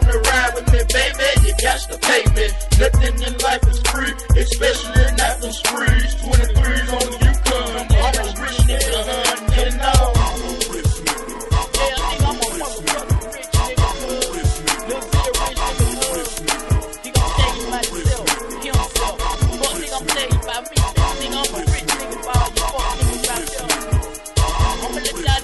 wanna ride with me, baby, you got to pay me. Nothing in life is free, especially not the streets. 23's on the Yukon, I'm a rich nigga, hun, you know. Nigga, I'm a rich nigga, by your fuck niggas out there. I'ma let y'all